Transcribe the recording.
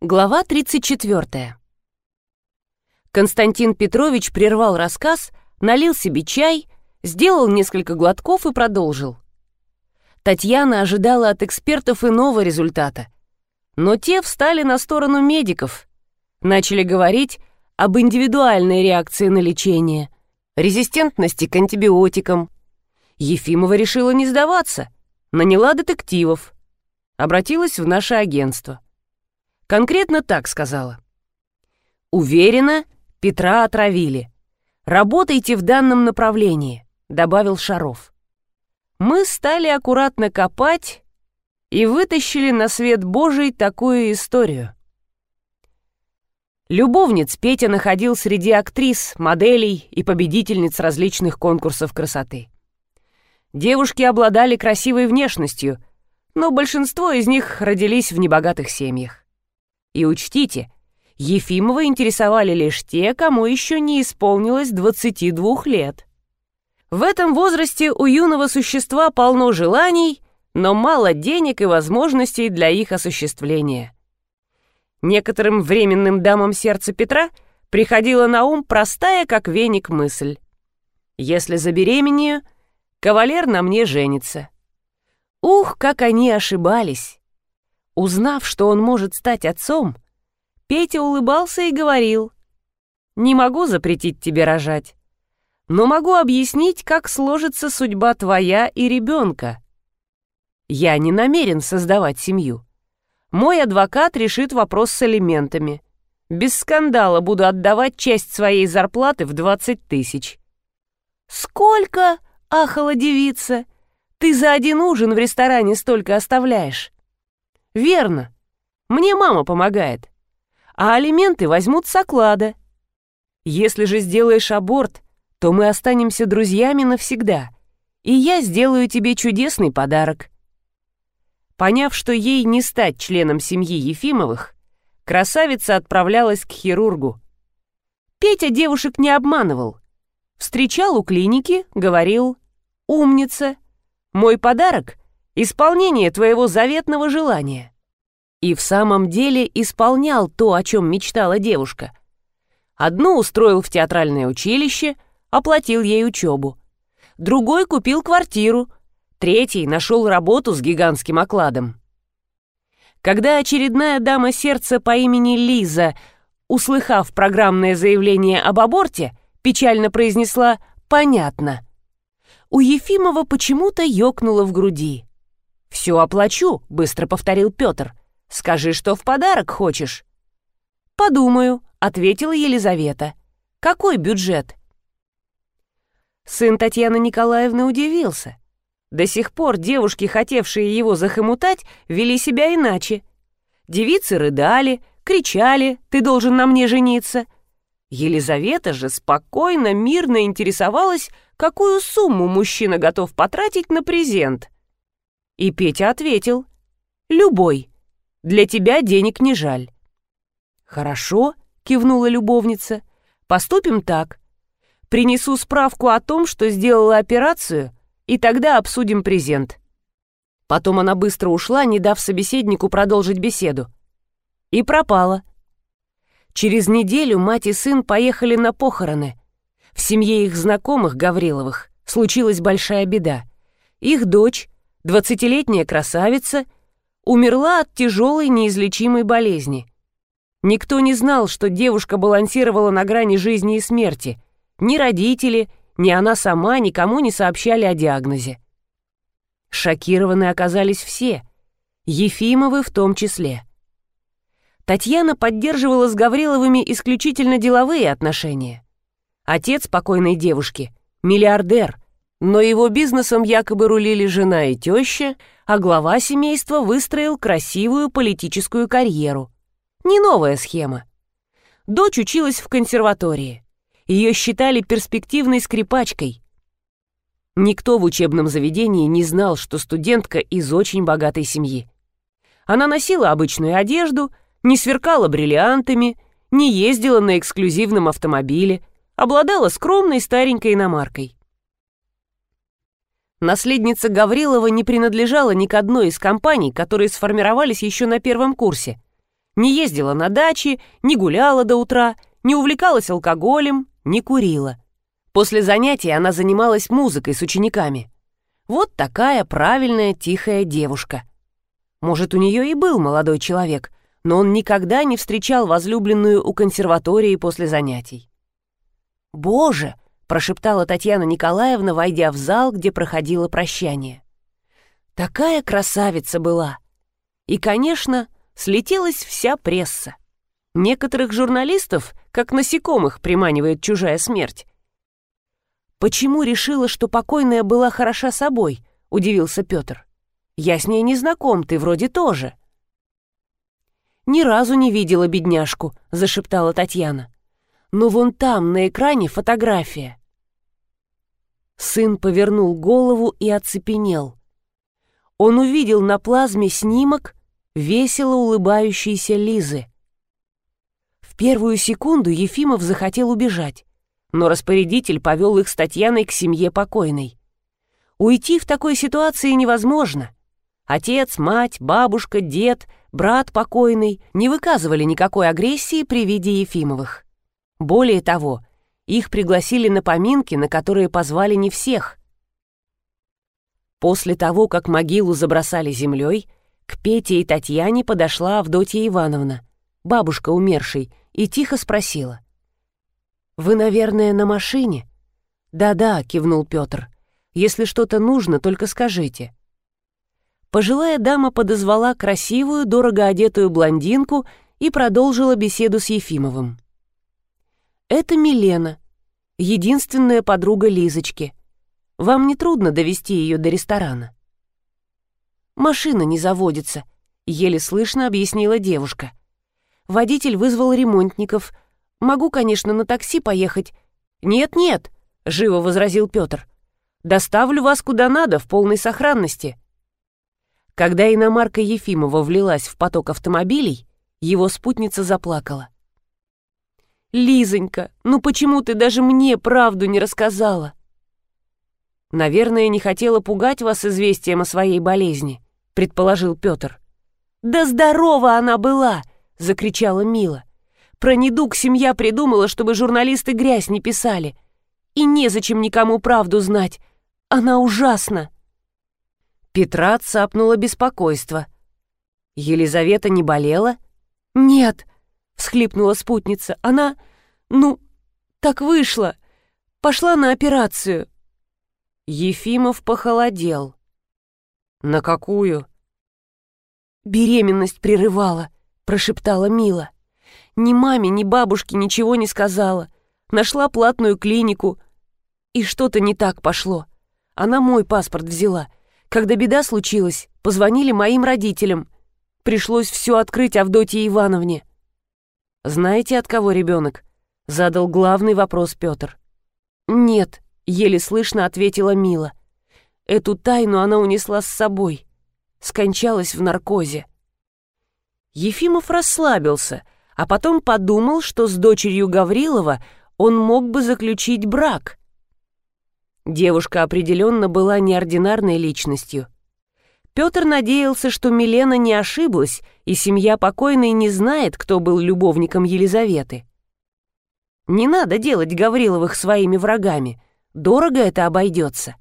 Глава 34. Константин Петрович прервал рассказ, налил себе чай, сделал несколько глотков и продолжил. Татьяна ожидала от экспертов иного результата. Но те встали на сторону медиков, начали говорить об индивидуальной реакции на лечение, резистентности к антибиотикам. Ефимова решила не сдаваться, наняла детективов, обратилась в наше агентство. Конкретно так сказала. «Уверена, Петра отравили. Работайте в данном направлении», — добавил Шаров. Мы стали аккуратно копать и вытащили на свет Божий такую историю. Любовниц Петя находил среди актрис, моделей и победительниц различных конкурсов красоты. Девушки обладали красивой внешностью, но большинство из них родились в небогатых семьях. И учтите, Ефимова интересовали лишь те, кому еще не исполнилось 22 лет. В этом возрасте у юного существа полно желаний, но мало денег и возможностей для их осуществления. Некоторым временным дамам сердца Петра приходила на ум простая, как веник, мысль. «Если забеременею, кавалер на мне женится». Ух, как они ошибались! Узнав, что он может стать отцом, Петя улыбался и говорил, «Не могу запретить тебе рожать, но могу объяснить, как сложится судьба твоя и ребенка. Я не намерен создавать семью. Мой адвокат решит вопрос с алиментами. Без скандала буду отдавать часть своей зарплаты в 20 тысяч». «Сколько?» — ахала девица. «Ты за один ужин в ресторане столько оставляешь». «Верно. Мне мама помогает. А алименты возьмут с оклада. Если же сделаешь аборт, то мы останемся друзьями навсегда, и я сделаю тебе чудесный подарок». Поняв, что ей не стать членом семьи Ефимовых, красавица отправлялась к хирургу. Петя девушек не обманывал. Встречал у клиники, говорил «Умница! Мой подарок исполнение твоего заветного желания. И в самом деле исполнял то, о чем мечтала девушка. Одну устроил в театральное училище, оплатил ей учебу. Другой купил квартиру, третий нашел работу с гигантским окладом. Когда очередная дама сердца по имени Лиза, услыхав программное заявление об аборте, печально произнесла «понятно», у Ефимова почему-то ёкнуло в груди. «Все оплачу», — быстро повторил Петр. «Скажи, что в подарок хочешь». «Подумаю», — ответила Елизавета. «Какой бюджет?» Сын Татьяны Николаевны удивился. До сих пор девушки, хотевшие его захомутать, вели себя иначе. Девицы рыдали, кричали «Ты должен на мне жениться!» Елизавета же спокойно, мирно интересовалась, какую сумму мужчина готов потратить на презент — и Петя ответил. «Любой. Для тебя денег не жаль». «Хорошо», — кивнула любовница. «Поступим так. Принесу справку о том, что сделала операцию, и тогда обсудим презент». Потом она быстро ушла, не дав собеседнику продолжить беседу. И пропала. Через неделю мать и сын поехали на похороны. В семье их знакомых, Гавриловых, случилась большая беда. Их дочь, Двадцатилетняя красавица умерла от тяжелой неизлечимой болезни. Никто не знал, что девушка балансировала на грани жизни и смерти. Ни родители, ни она сама никому не сообщали о диагнозе. Шокированы оказались все, Ефимовы в том числе. Татьяна поддерживала с Гавриловыми исключительно деловые отношения. Отец покойной девушки — миллиардер — но его бизнесом якобы рулили жена и теща, а глава семейства выстроил красивую политическую карьеру. Не новая схема. Дочь училась в консерватории. Ее считали перспективной скрипачкой. Никто в учебном заведении не знал, что студентка из очень богатой семьи. Она носила обычную одежду, не сверкала бриллиантами, не ездила на эксклюзивном автомобиле, обладала скромной старенькой иномаркой. Наследница Гаврилова не принадлежала ни к одной из компаний, которые сформировались еще на первом курсе. Не ездила на дачи, не гуляла до утра, не увлекалась алкоголем, не курила. После занятий она занималась музыкой с учениками. Вот такая правильная тихая девушка. Может, у нее и был молодой человек, но он никогда не встречал возлюбленную у консерватории после занятий. «Боже!» — прошептала Татьяна Николаевна, войдя в зал, где проходило прощание. «Такая красавица была!» И, конечно, слетелась вся пресса. Некоторых журналистов, как насекомых, приманивает чужая смерть. «Почему решила, что покойная была хороша собой?» — удивился Петр. «Я с ней не знаком, ты вроде тоже». «Ни разу не видела бедняжку», — зашептала Татьяна. «Но вон там, на экране, фотография». Сын повернул голову и оцепенел. Он увидел на плазме снимок весело улыбающейся Лизы. В первую секунду Ефимов захотел убежать, но распорядитель повел их с Татьяной к семье покойной. Уйти в такой ситуации невозможно. Отец, мать, бабушка, дед — брат покойный не выказывали никакой агрессии при виде Ефимовых. Более того, их пригласили на поминки, на которые позвали не всех. После того, как могилу забросали землей, к Пете и Татьяне подошла Авдотья Ивановна, бабушка умершей, и тихо спросила. «Вы, наверное, на машине?» «Да-да», — кивнул Петр. «Если что-то нужно, только скажите». Пожилая дама подозвала красивую, дорого одетую блондинку и продолжила беседу с Ефимовым. «Это Милена, единственная подруга Лизочки. Вам не трудно довести ее до ресторана?» «Машина не заводится», — еле слышно объяснила девушка. «Водитель вызвал ремонтников. Могу, конечно, на такси поехать». «Нет-нет», — живо возразил Петр. «Доставлю вас куда надо, в полной сохранности». Когда иномарка Ефимова влилась в поток автомобилей, его спутница заплакала. «Лизонька, ну почему ты даже мне правду не рассказала?» «Наверное, не хотела пугать вас известием о своей болезни», — предположил Петр. «Да здорова она была!» — закричала Мила. «Про недуг семья придумала, чтобы журналисты грязь не писали. И незачем никому правду знать. Она ужасна!» Петра цапнуло беспокойство. Елизавета не болела? «Нет», — всхлипнула спутница. «Она... ну, так вышло. Пошла на операцию». Ефимов похолодел. «На какую?» «Беременность прерывала», — прошептала Мила. «Ни маме, ни бабушке ничего не сказала. Нашла платную клинику. И что-то не так пошло. Она мой паспорт взяла. Когда беда случилась, позвонили моим родителям. Пришлось все открыть Авдотье Ивановне. «Знаете, от кого ребенок?» — задал главный вопрос Петр. «Нет», — еле слышно ответила Мила. «Эту тайну она унесла с собой. Скончалась в наркозе». Ефимов расслабился, а потом подумал, что с дочерью Гаврилова он мог бы заключить брак. Девушка определенно была неординарной личностью. Петр надеялся, что Милена не ошиблась, и семья покойной не знает, кто был любовником Елизаветы. Не надо делать Гавриловых своими врагами. Дорого это обойдется.